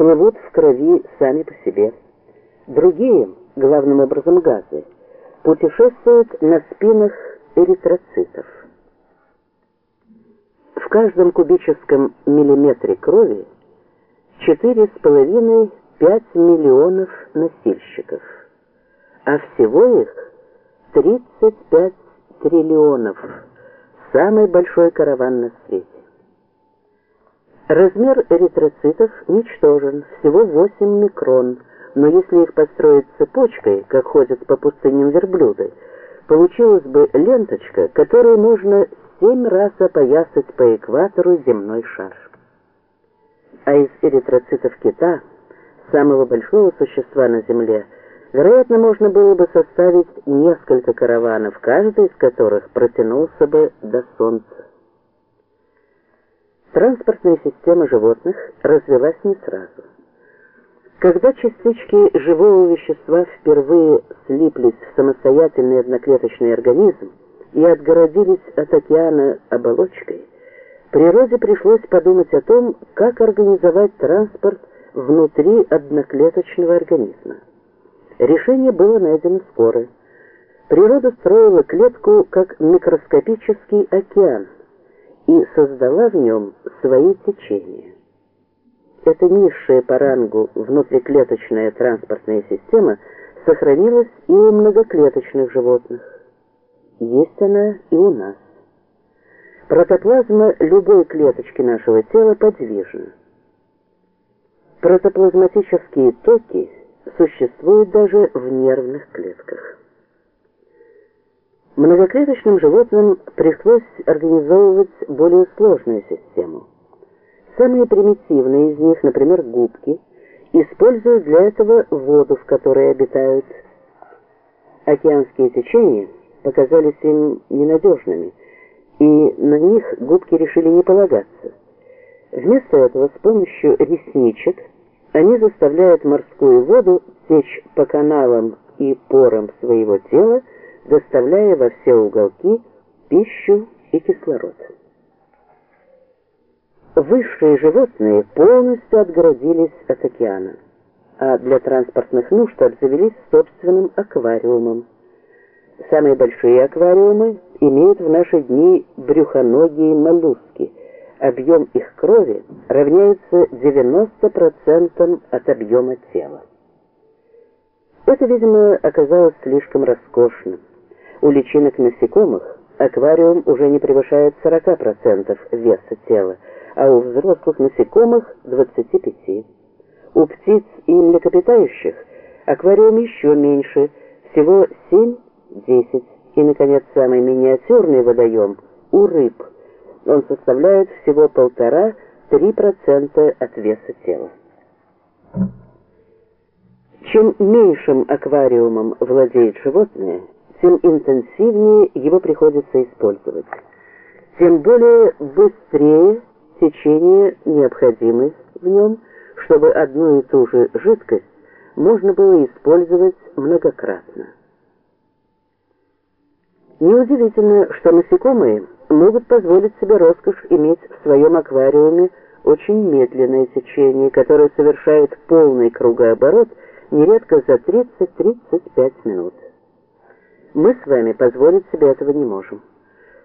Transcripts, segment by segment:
плывут в крови сами по себе. Другие, главным образом газы, путешествуют на спинах эритроцитов. В каждом кубическом миллиметре крови 4,5-5 миллионов носильщиков, а всего их 35 триллионов, самый большой караван на свете. Размер эритроцитов ничтожен, всего 8 микрон, но если их построить цепочкой, как ходят по пустыням верблюды, получилась бы ленточка, которой можно семь раз опоясать по экватору земной шар. А из эритроцитов кита, самого большого существа на Земле, вероятно, можно было бы составить несколько караванов, каждый из которых протянулся бы до Солнца. Транспортная система животных развилась не сразу. Когда частички живого вещества впервые слиплись в самостоятельный одноклеточный организм и отгородились от океана оболочкой, природе пришлось подумать о том, как организовать транспорт внутри одноклеточного организма. Решение было найдено скоро. Природа строила клетку как микроскопический океан и создала в нем свои течения. Эта низшая по рангу внутриклеточная транспортная система сохранилась и у многоклеточных животных. Есть она и у нас. Протоплазма любой клеточки нашего тела подвижна. Протоплазматические токи существуют даже в нервных клетках. Многоклеточным животным пришлось организовывать более сложную систему. Самые примитивные из них, например, губки, используют для этого воду, в которой обитают. Океанские течения показались им ненадежными, и на них губки решили не полагаться. Вместо этого с помощью ресничек они заставляют морскую воду течь по каналам и порам своего тела, доставляя во все уголки пищу и кислород. Высшие животные полностью отгородились от океана, а для транспортных нужд обзавелись собственным аквариумом. Самые большие аквариумы имеют в наши дни брюхоногие моллюски. Объем их крови равняется 90% от объема тела. Это, видимо, оказалось слишком роскошным. У личинок насекомых аквариум уже не превышает 40% веса тела, а у взрослых насекомых 25. У птиц и млекопитающих аквариум еще меньше, всего 7-10. И, наконец, самый миниатюрный водоем у рыб. Он составляет всего 1,5-3% от веса тела. Чем меньшим аквариумом владеет животное, тем интенсивнее его приходится использовать. Тем более быстрее течение необходимы в нем, чтобы одну и ту же жидкость можно было использовать многократно. Неудивительно, что насекомые могут позволить себе роскошь иметь в своем аквариуме очень медленное течение, которое совершает полный кругооборот нередко за 30-35 минут. Мы с вами позволить себе этого не можем.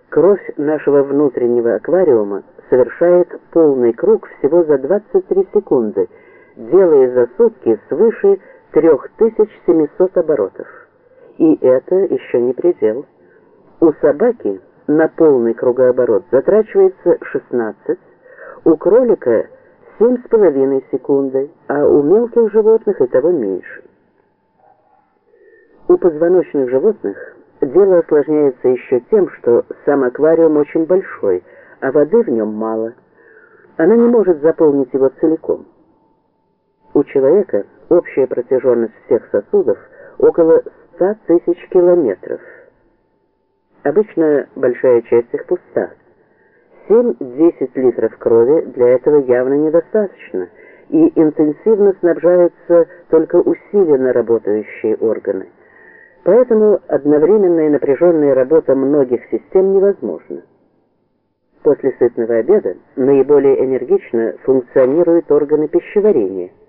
Кровь нашего внутреннего аквариума совершает полный круг всего за 23 секунды, делая за сутки свыше 3700 оборотов. И это еще не предел. У собаки на полный кругооборот затрачивается 16, у кролика 7,5 секунды, а у мелких животных и того меньше. У позвоночных животных дело осложняется еще тем, что сам аквариум очень большой, а воды в нем мало. Она не может заполнить его целиком. У человека общая протяженность всех сосудов около 100 тысяч километров. Обычно большая часть их пуста. 7-10 литров крови для этого явно недостаточно, и интенсивно снабжаются только усиленно работающие органы. Поэтому одновременная напряженная работа многих систем невозможна. После сытного обеда наиболее энергично функционируют органы пищеварения –